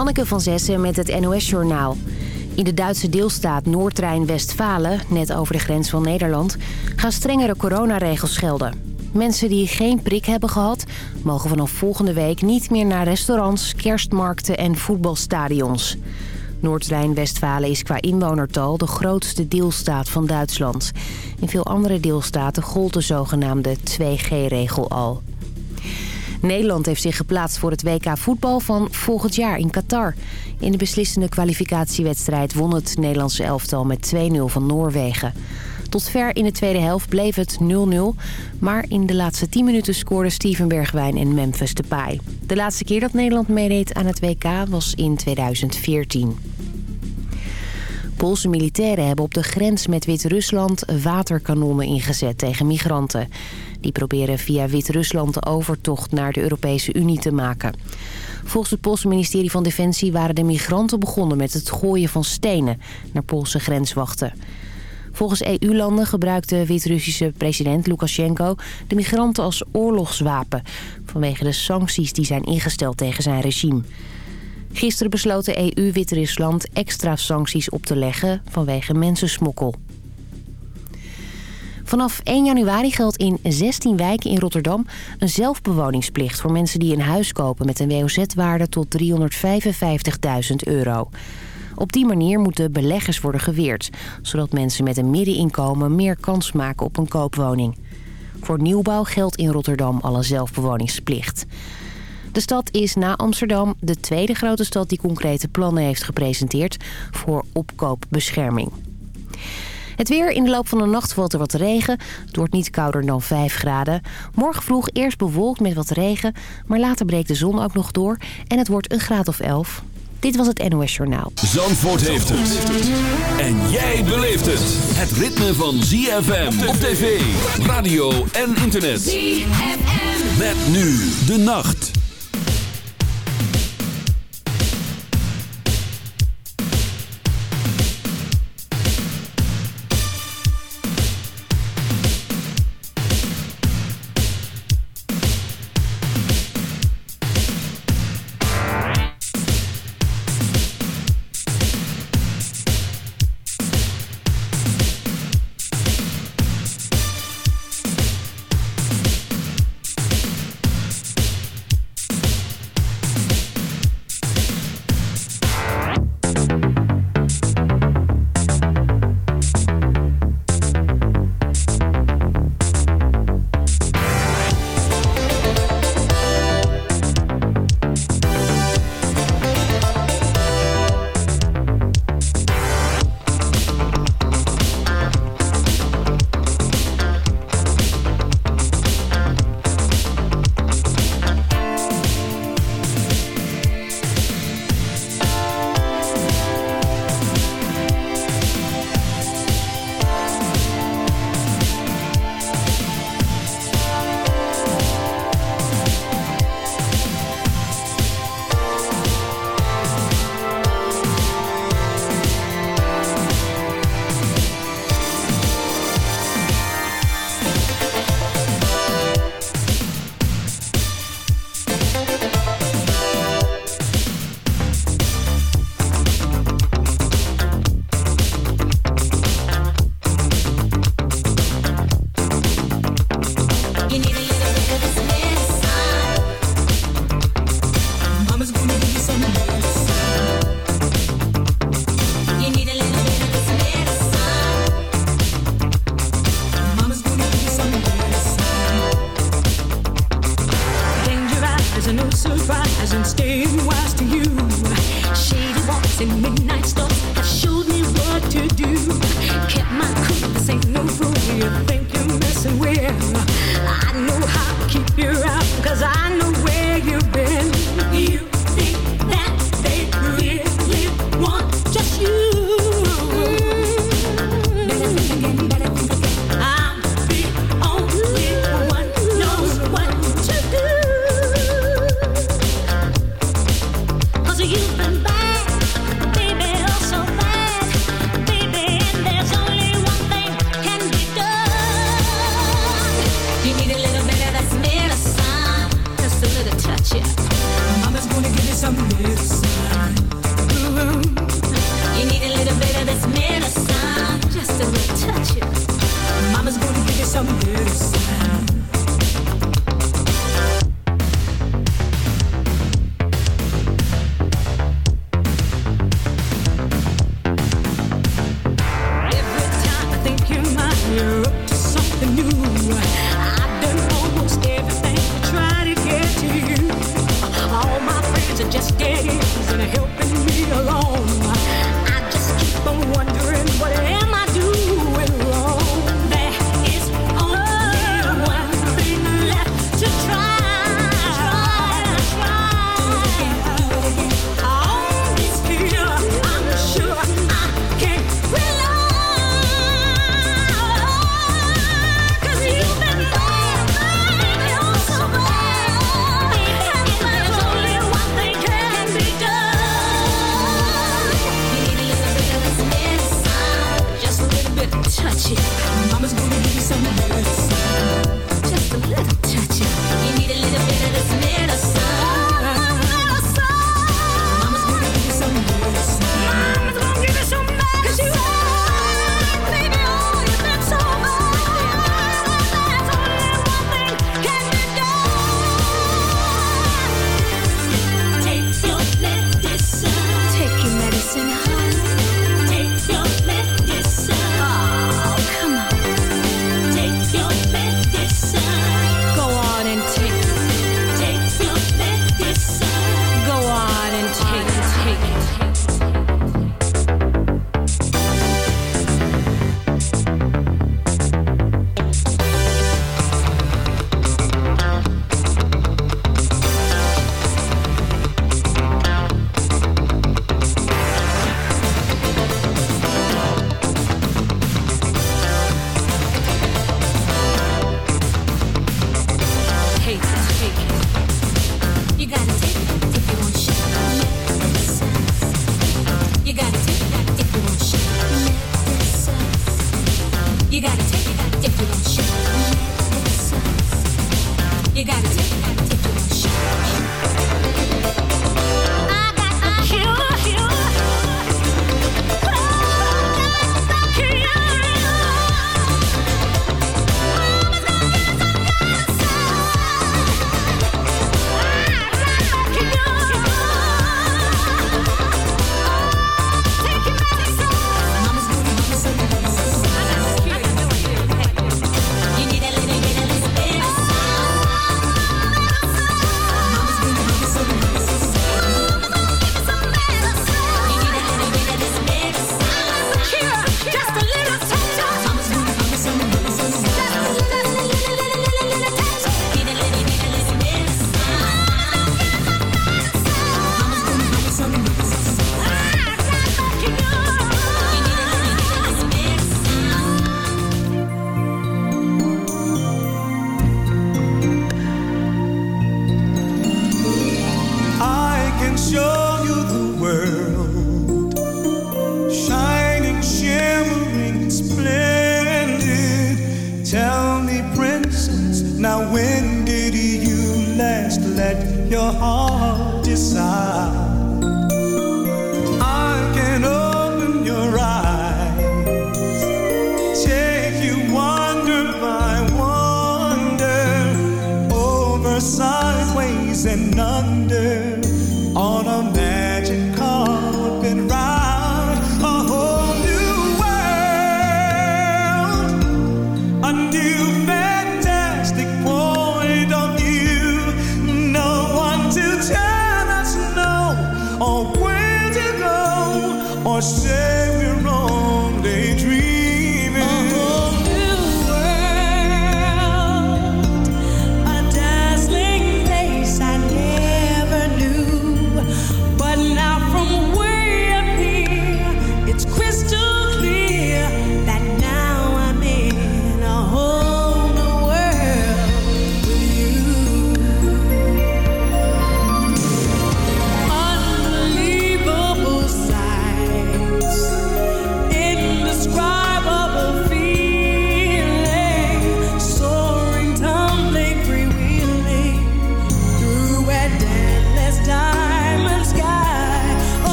Hanneke van Zessen met het NOS-journaal. In de Duitse deelstaat Noord-Rijn-Westfalen, net over de grens van Nederland... gaan strengere coronaregels gelden. Mensen die geen prik hebben gehad... mogen vanaf volgende week niet meer naar restaurants, kerstmarkten en voetbalstadions. Noord-Rijn-Westfalen is qua inwonertal de grootste deelstaat van Duitsland. In veel andere deelstaten gold de zogenaamde 2G-regel al. Nederland heeft zich geplaatst voor het WK voetbal van volgend jaar in Qatar. In de beslissende kwalificatiewedstrijd won het Nederlandse elftal met 2-0 van Noorwegen. Tot ver in de tweede helft bleef het 0-0. Maar in de laatste 10 minuten scoorden Steven Bergwijn en Memphis Depay. De laatste keer dat Nederland meedeed aan het WK was in 2014. Poolse militairen hebben op de grens met Wit-Rusland waterkanonnen ingezet tegen migranten. Die proberen via Wit-Rusland de overtocht naar de Europese Unie te maken. Volgens het Poolse ministerie van Defensie waren de migranten begonnen met het gooien van stenen naar Poolse grenswachten. Volgens EU-landen gebruikte Wit-Russische president Lukashenko de migranten als oorlogswapen... vanwege de sancties die zijn ingesteld tegen zijn regime. Gisteren besloot de EU Wit-Rusland extra sancties op te leggen vanwege mensensmokkel. Vanaf 1 januari geldt in 16 wijken in Rotterdam een zelfbewoningsplicht... voor mensen die een huis kopen met een WOZ-waarde tot 355.000 euro. Op die manier moeten beleggers worden geweerd... zodat mensen met een middeninkomen meer kans maken op een koopwoning. Voor nieuwbouw geldt in Rotterdam al een zelfbewoningsplicht. De stad is na Amsterdam de tweede grote stad die concrete plannen heeft gepresenteerd voor opkoopbescherming. Het weer in de loop van de nacht valt er wat regen. Het wordt niet kouder dan 5 graden. Morgen vroeg eerst bewolkt met wat regen, maar later breekt de zon ook nog door en het wordt een graad of 11. Dit was het NOS Journaal. Zandvoort heeft het. En jij beleeft het. Het ritme van ZFM op tv, radio en internet. ZFM. Met nu de nacht.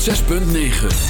106.9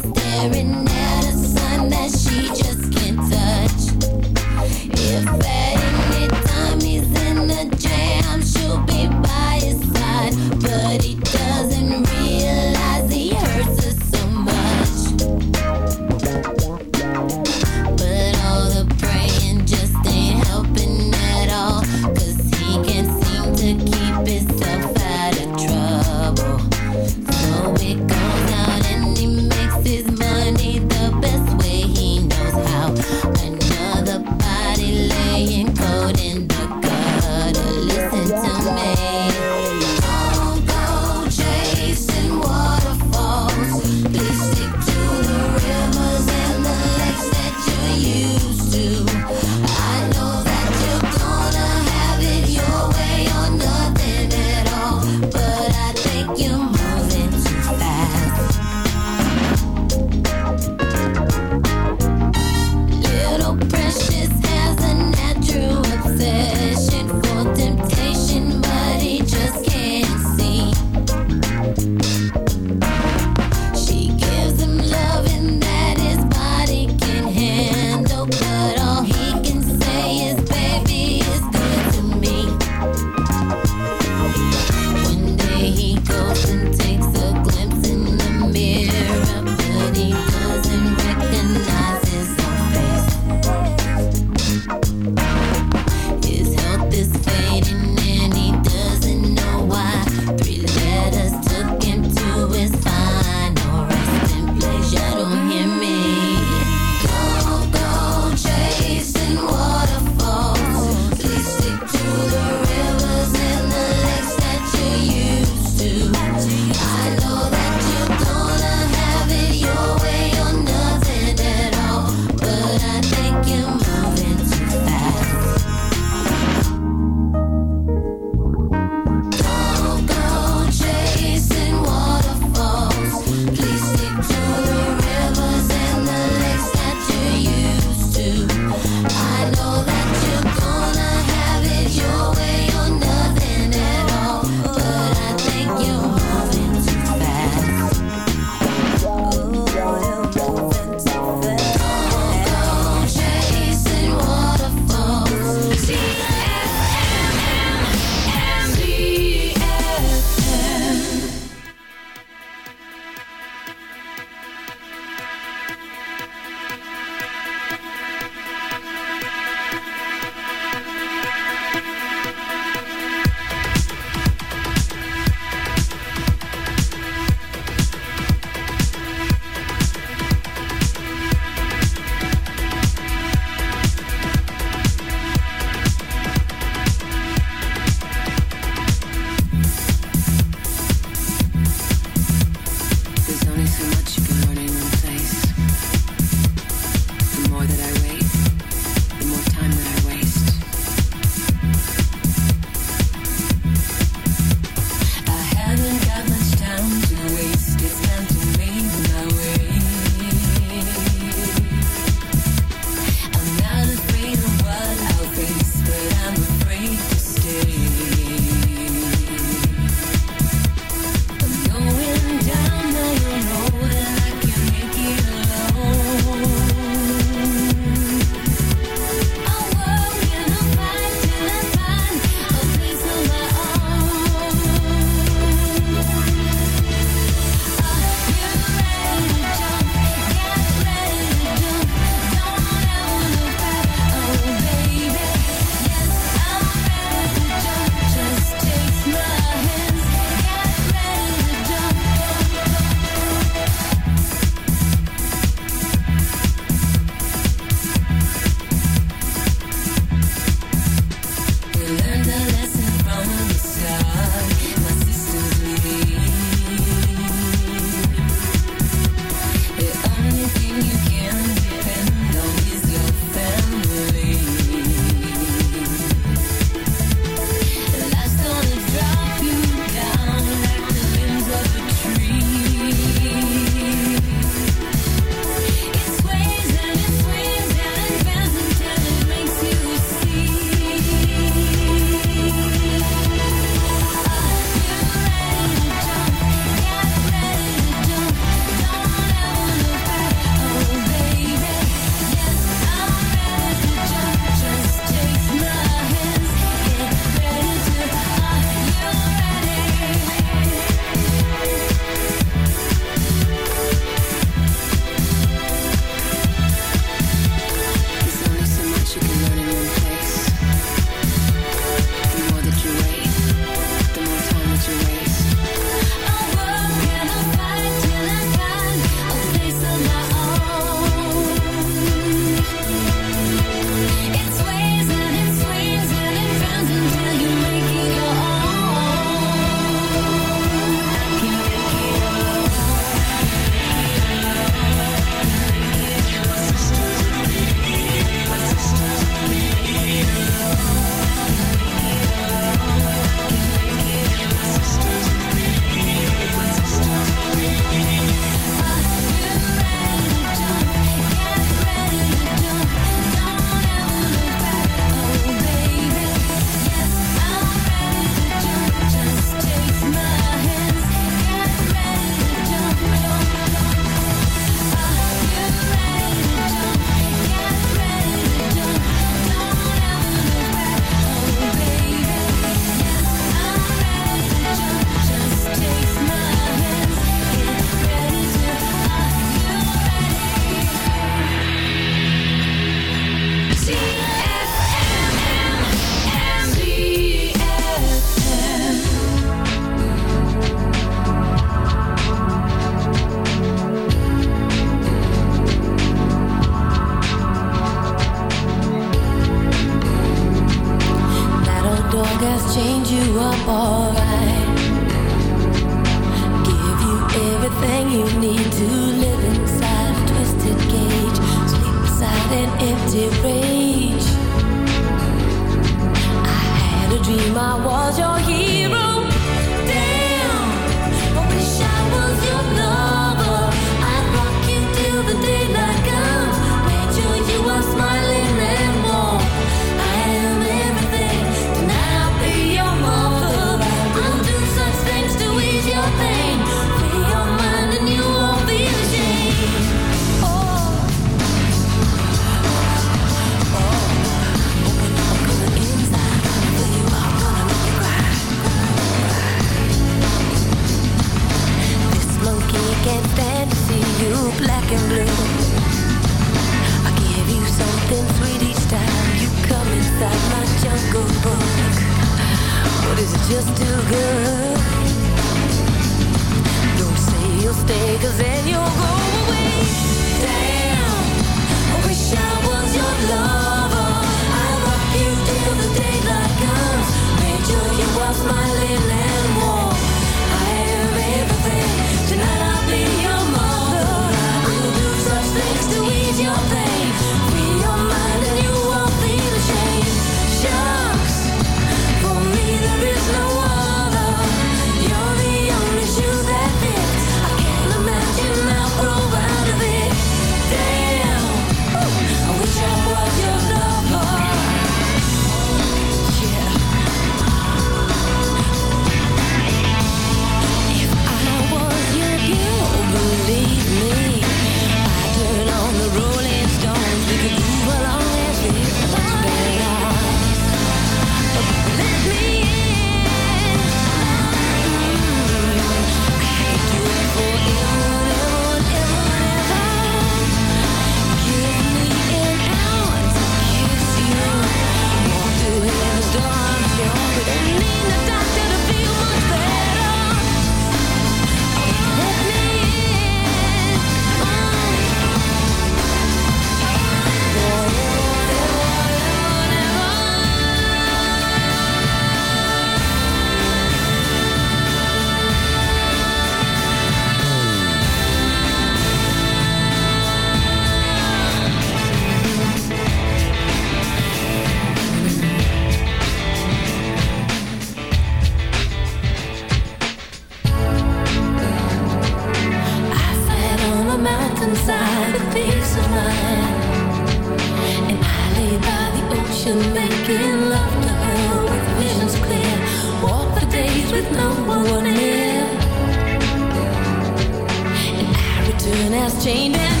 fast chained and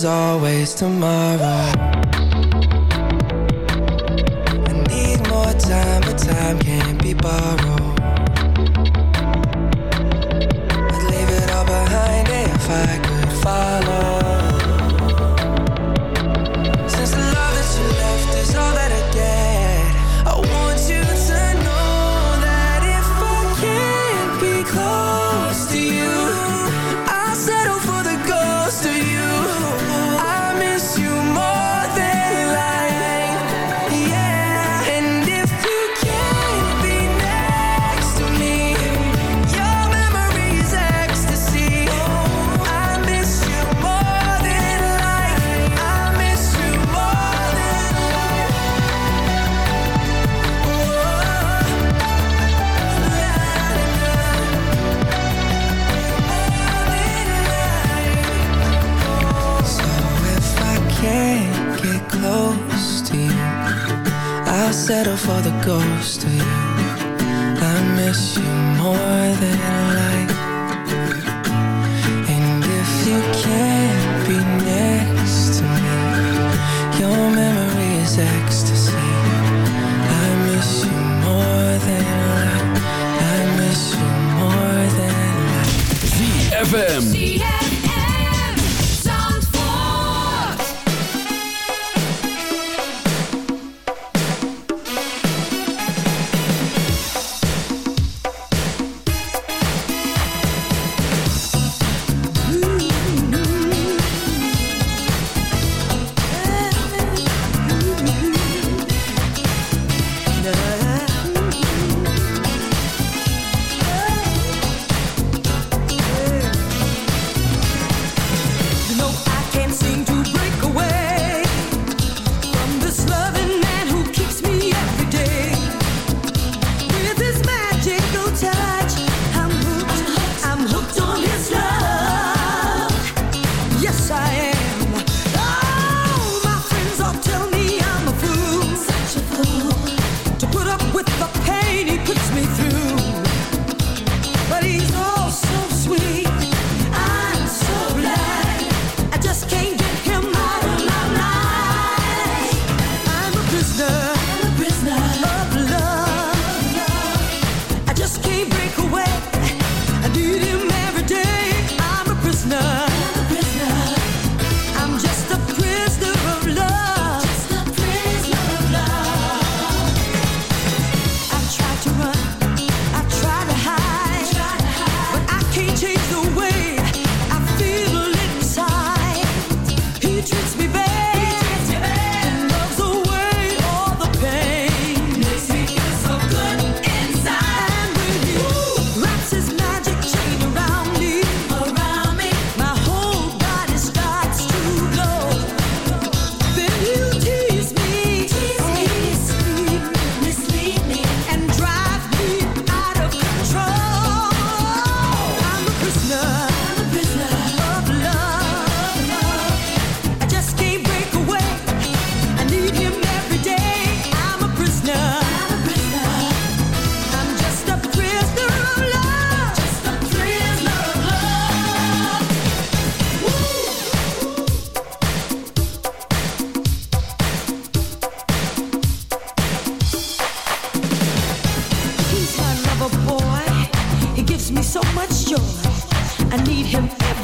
there's always tomorrow. I need more time, but time can't be borrowed. I'd leave it all behind if I could follow. Of you. I miss you more than life. And if you can't be next to me Your memory is ecstasy. I miss you more than life. I miss you more than life. ZFM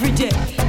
every day.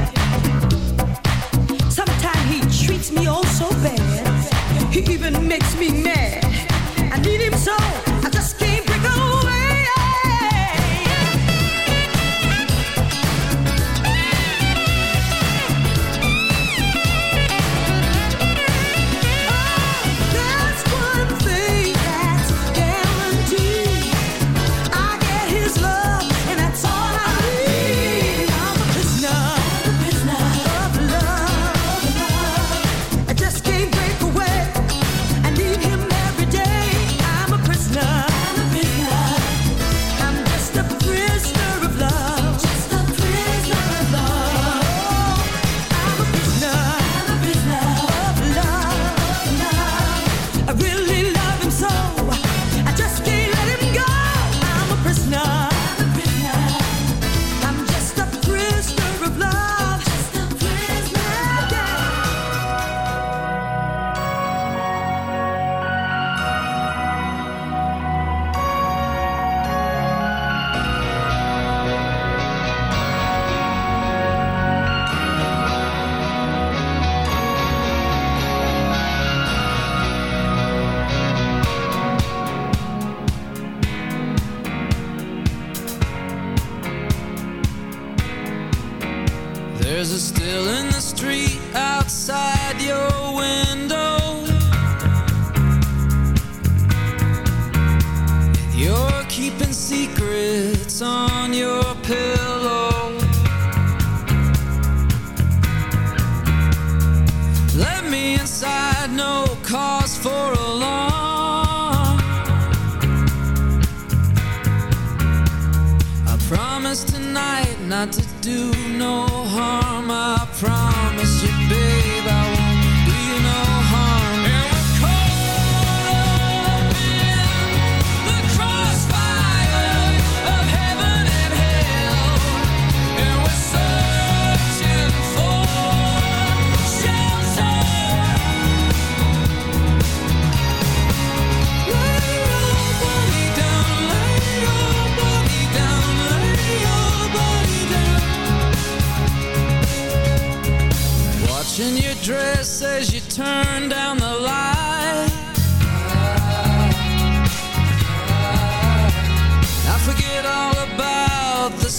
i promise tonight not to do no harm, I promise you.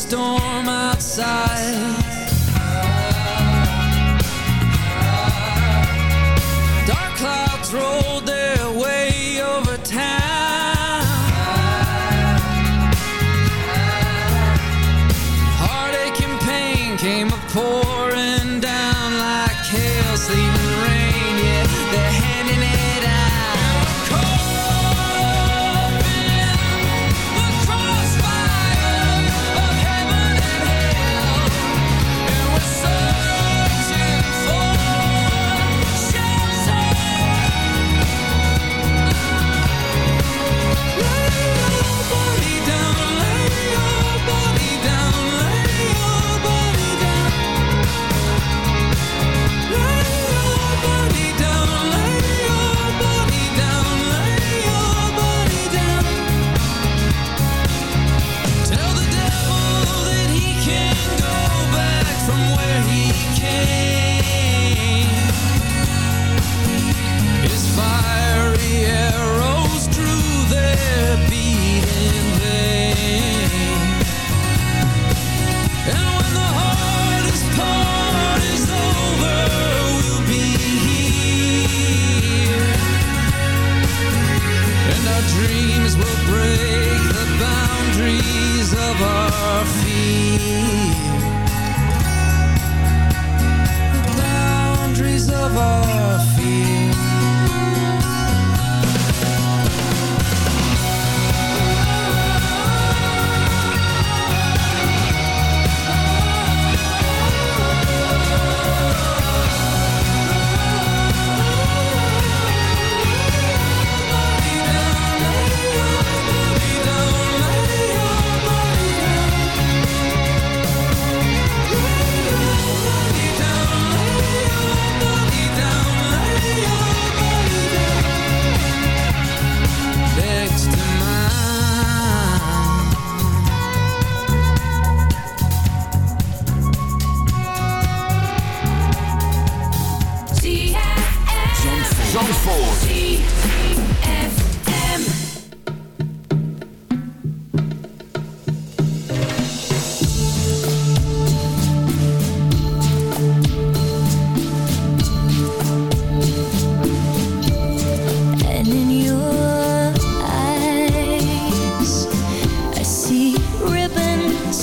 Storm outside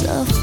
of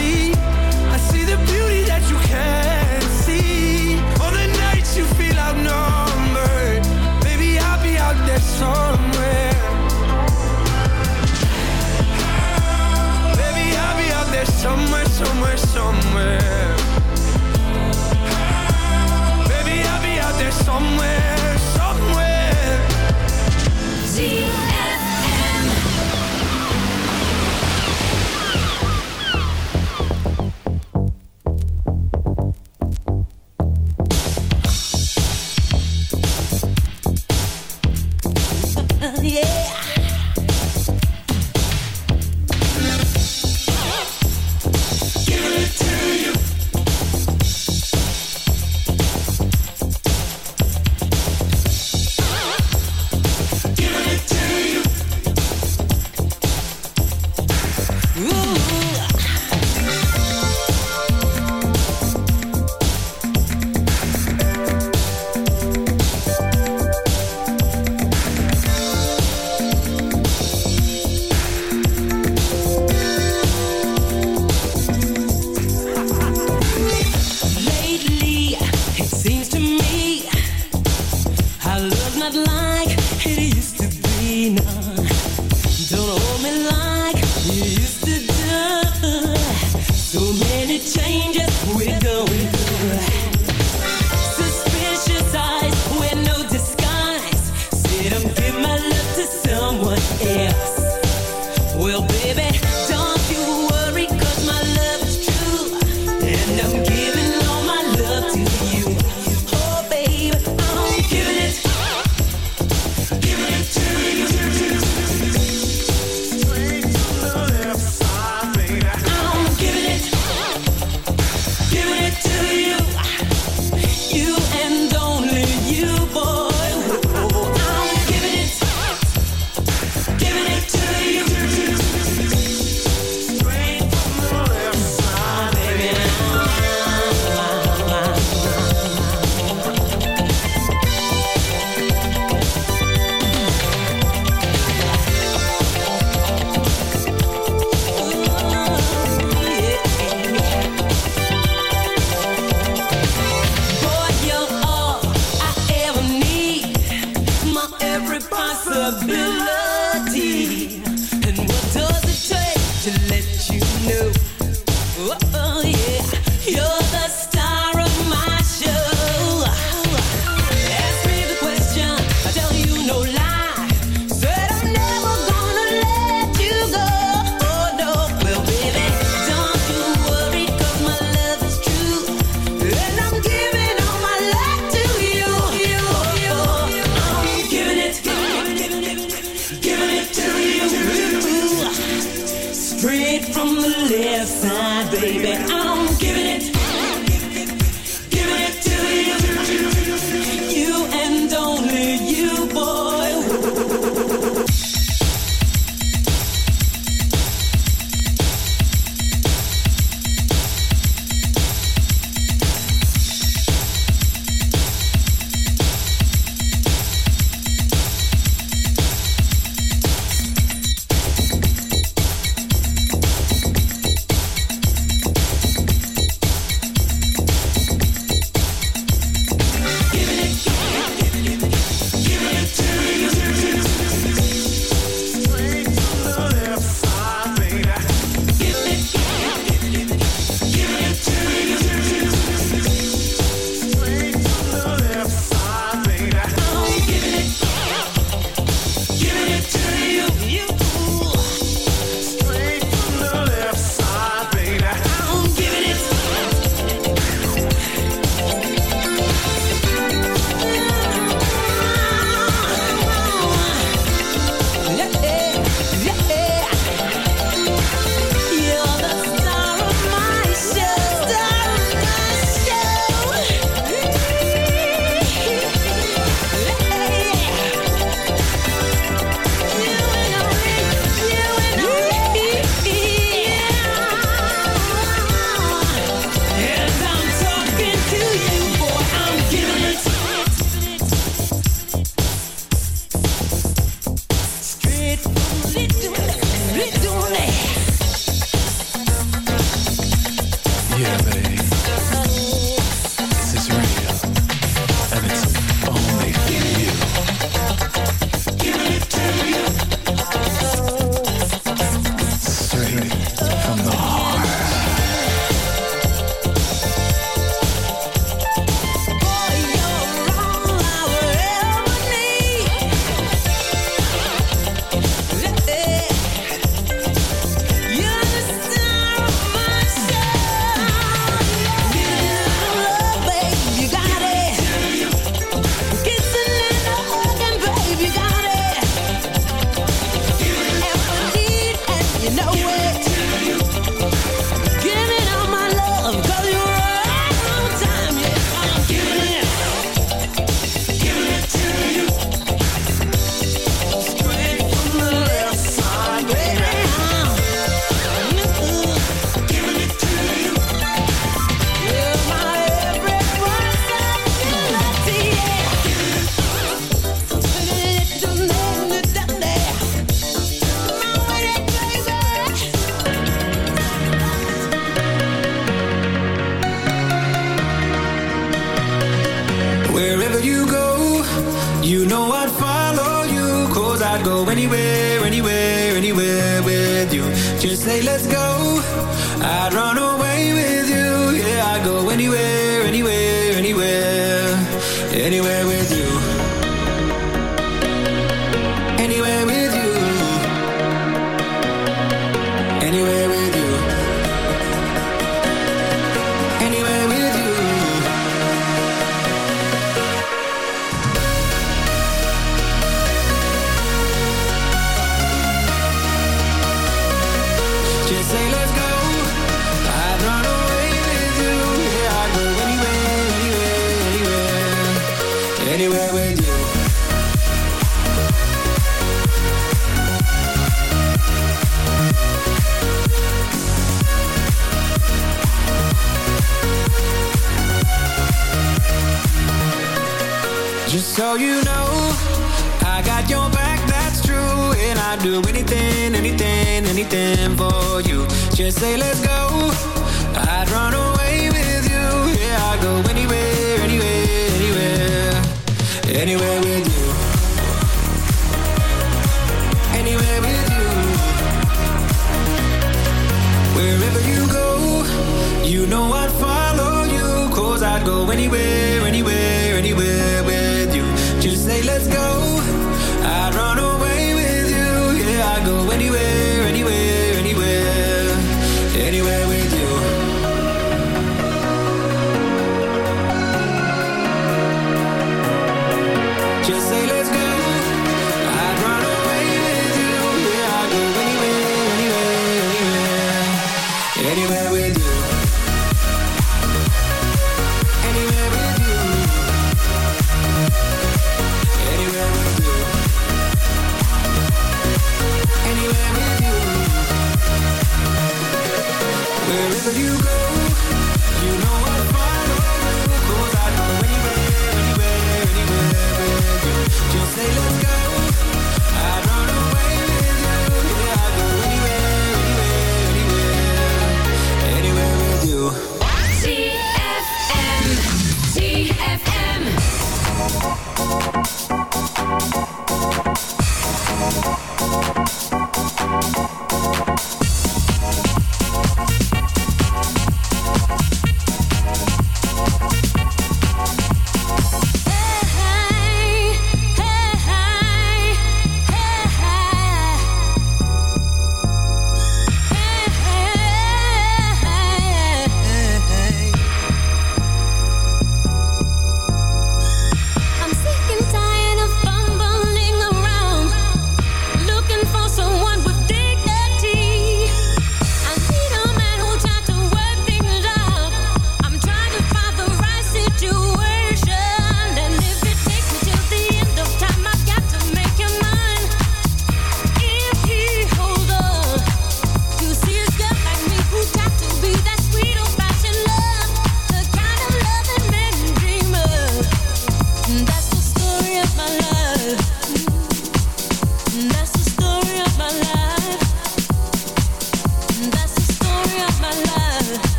Go anywhere, anywhere, anywhere.